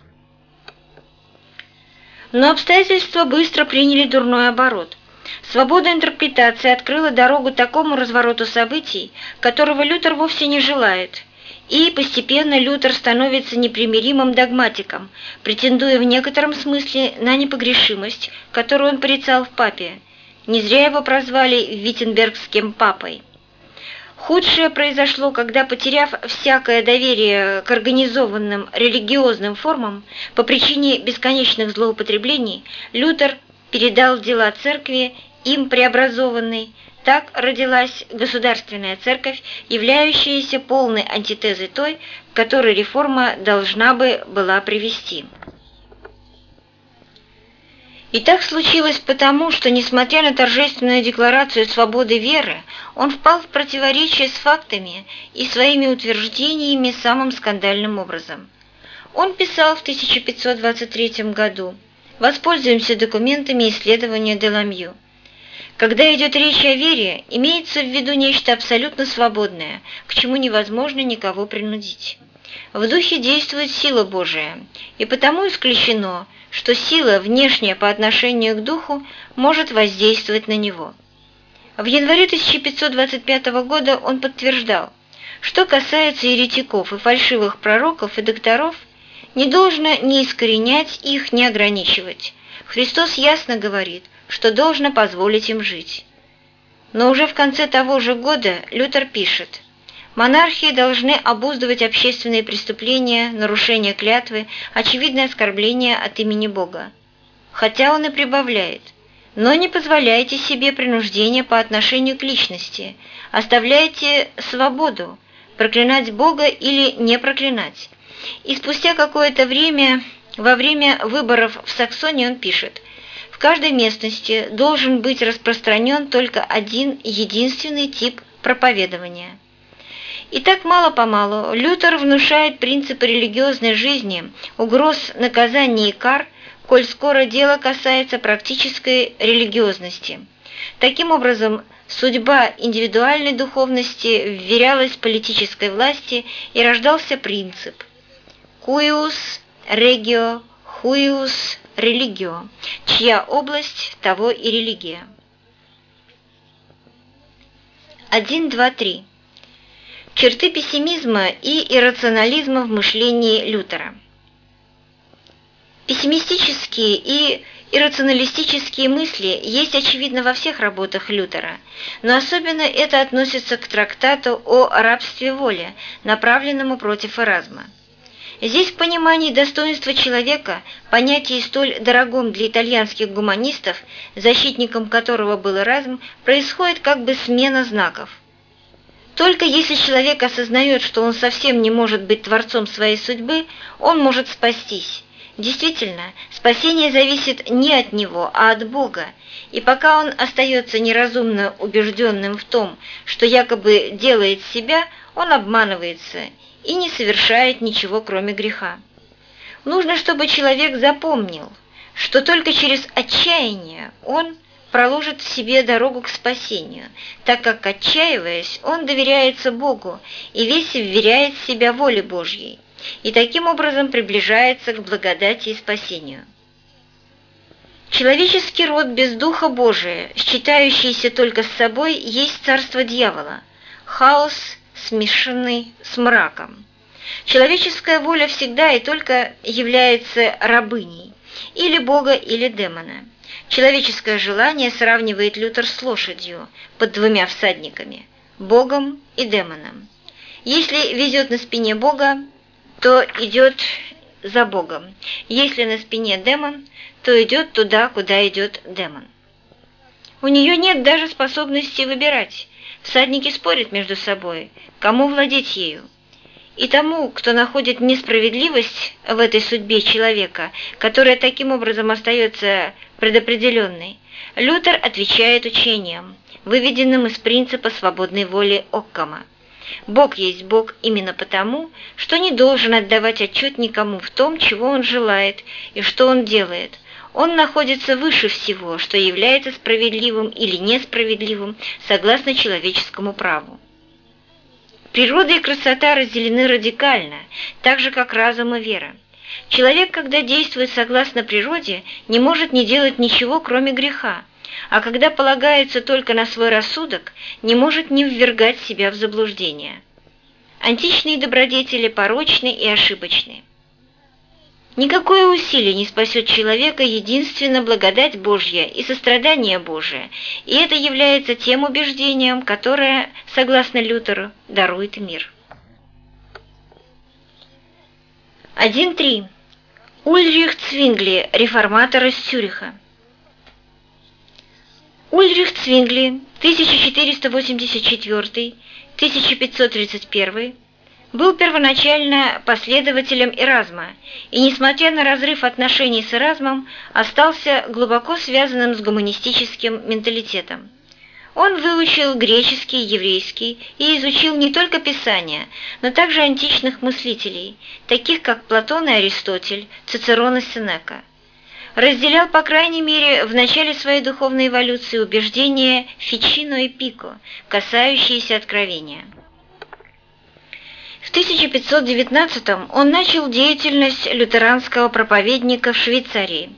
Но обстоятельства быстро приняли дурной оборот. Свобода интерпретации открыла дорогу такому развороту событий, которого Лютер вовсе не желает – и постепенно Лютер становится непримиримым догматиком, претендуя в некотором смысле на непогрешимость, которую он порицал в папе. Не зря его прозвали Виттенбергским папой. Худшее произошло, когда, потеряв всякое доверие к организованным религиозным формам по причине бесконечных злоупотреблений, Лютер передал дела церкви, им преобразованной, так родилась государственная церковь, являющаяся полной антитезой той, к которой реформа должна бы была привести. И так случилось потому, что, несмотря на торжественную декларацию свободы веры, он впал в противоречие с фактами и своими утверждениями самым скандальным образом. Он писал в 1523 году «Воспользуемся документами исследования Деламью». Когда идет речь о вере, имеется в виду нечто абсолютно свободное, к чему невозможно никого принудить. В духе действует сила Божия, и потому исключено, что сила, внешняя по отношению к духу, может воздействовать на него. В январе 1525 года он подтверждал, что касается еретиков и фальшивых пророков и докторов, не должно ни искоренять их, ни ограничивать. Христос ясно говорит, что должно позволить им жить. Но уже в конце того же года Лютер пишет, «Монархии должны обуздывать общественные преступления, нарушение клятвы, очевидное оскорбление от имени Бога». Хотя он и прибавляет, «Но не позволяйте себе принуждения по отношению к личности, оставляйте свободу, проклинать Бога или не проклинать». И спустя какое-то время, во время выборов в Саксонии он пишет, в каждой местности должен быть распространен только один единственный тип проповедования. И так мало-помалу Лютер внушает принципы религиозной жизни, угроз наказаний и кар, коль скоро дело касается практической религиозности. Таким образом, судьба индивидуальной духовности вверялась политической власти и рождался принцип «Cuius regio huius религио, чья область, того и религия. 1, 2, 3. Черты пессимизма и иррационализма в мышлении Лютера. Пессимистические и иррационалистические мысли есть, очевидно, во всех работах Лютера, но особенно это относится к трактату о рабстве воли, направленному против Эразма. Здесь в понимании достоинства человека, понятии столь дорогом для итальянских гуманистов, защитником которого был Эразм, происходит как бы смена знаков. Только если человек осознает, что он совсем не может быть творцом своей судьбы, он может спастись. Действительно, спасение зависит не от него, а от Бога, и пока он остается неразумно убежденным в том, что якобы делает себя, он обманывается и не совершает ничего, кроме греха. Нужно, чтобы человек запомнил, что только через отчаяние он проложит себе дорогу к спасению, так как, отчаиваясь, он доверяется Богу и весь вверяет себя воле Божьей, и таким образом приближается к благодати и спасению. Человеческий род без Духа Божия, считающийся только с собой, есть царство дьявола, хаос – смешанный с мраком. Человеческая воля всегда и только является рабыней, или бога, или демона. Человеческое желание сравнивает Лютер с лошадью под двумя всадниками – Богом и демоном. Если везет на спине Бога, то идет за Богом. Если на спине демон, то идет туда, куда идет демон. У нее нет даже способности выбирать. Всадники спорят между собой, кому владеть ею. И тому, кто находит несправедливость в этой судьбе человека, которая таким образом остается предопределенной, Лютер отвечает учением, выведенным из принципа свободной воли Оккама. Бог есть Бог именно потому, что не должен отдавать отчет никому в том, чего он желает и что он делает. Он находится выше всего, что является справедливым или несправедливым согласно человеческому праву. Природа и красота разделены радикально, так же как разум и вера. Человек, когда действует согласно природе, не может не делать ничего, кроме греха, а когда полагается только на свой рассудок, не может не ввергать себя в заблуждение. Античные добродетели порочны и ошибочны. Никакое усилие не спасет человека, единственно благодать Божья и сострадание Божие, и это является тем убеждением, которое, согласно Лютеру, дарует мир. 1.3. Ульрих Цвингли, реформатор из Цюриха. Ульрих Цвингли, 1484-1531, был первоначально последователем Эразма и, несмотря на разрыв отношений с Эразмом, остался глубоко связанным с гуманистическим менталитетом. Он выучил греческий, еврейский и изучил не только Писания, но также античных мыслителей, таких как Платон и Аристотель, Цицерон и Сенека – разделял, по крайней мере, в начале своей духовной эволюции убеждения Фичино и Пико, касающиеся откровения. В 1519 он начал деятельность лютеранского проповедника в Швейцарии.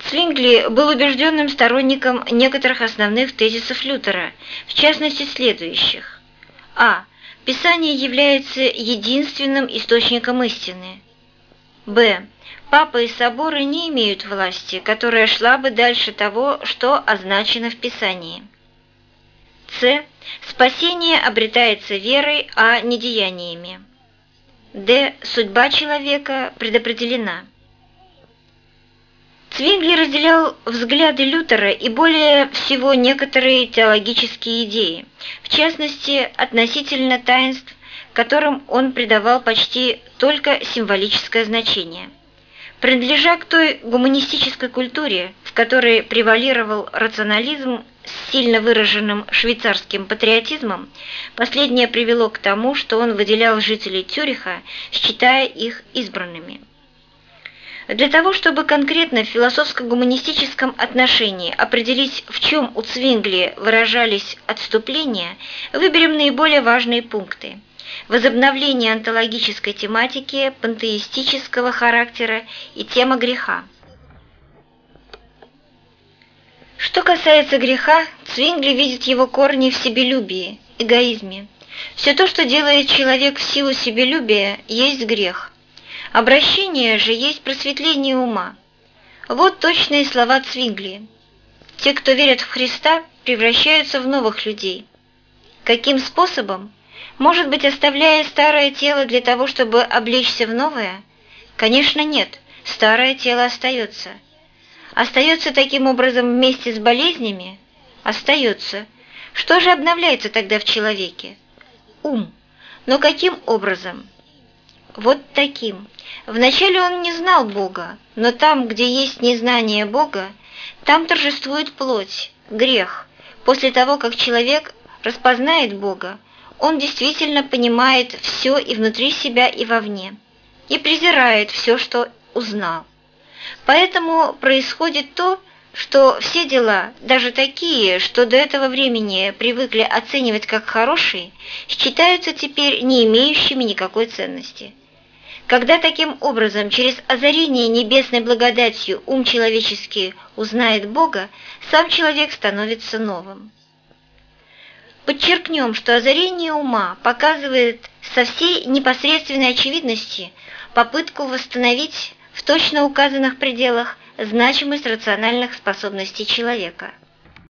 Цвингли был убежденным сторонником некоторых основных тезисов Лютера, в частности следующих. А. Писание является единственным источником истины. Б. Папа и соборы не имеют власти, которая шла бы дальше того, что означено в Писании. С. Спасение обретается верой, а не деяниями. Д. Судьба человека предопределена. Цвингли разделял взгляды Лютера и более всего некоторые теологические идеи, в частности, относительно таинств, которым он придавал почти только символическое значение – Принадлежа к той гуманистической культуре, в которой превалировал рационализм с сильно выраженным швейцарским патриотизмом, последнее привело к тому, что он выделял жителей Цюриха, считая их избранными. Для того, чтобы конкретно в философско-гуманистическом отношении определить, в чем у Цвингли выражались отступления, выберем наиболее важные пункты возобновление антологической тематики пантеистического характера и тема греха. Что касается греха, Цвингли видит его корни в себелюбии, эгоизме. Все то, что делает человек в силу себелюбия, есть грех. Обращение же есть просветление ума. Вот точные слова Цвингли. Те, кто верят в Христа, превращаются в новых людей. Каким способом? Может быть, оставляя старое тело для того, чтобы облечься в новое? Конечно, нет. Старое тело остается. Остается таким образом вместе с болезнями? Остается. Что же обновляется тогда в человеке? Ум. Но каким образом? Вот таким. Вначале он не знал Бога, но там, где есть незнание Бога, там торжествует плоть, грех. После того, как человек распознает Бога, он действительно понимает все и внутри себя, и вовне, и презирает все, что узнал. Поэтому происходит то, что все дела, даже такие, что до этого времени привыкли оценивать как хорошие, считаются теперь не имеющими никакой ценности. Когда таким образом через озарение небесной благодатью ум человеческий узнает Бога, сам человек становится новым. Подчеркнем, что озарение ума показывает со всей непосредственной очевидности попытку восстановить в точно указанных пределах значимость рациональных способностей человека –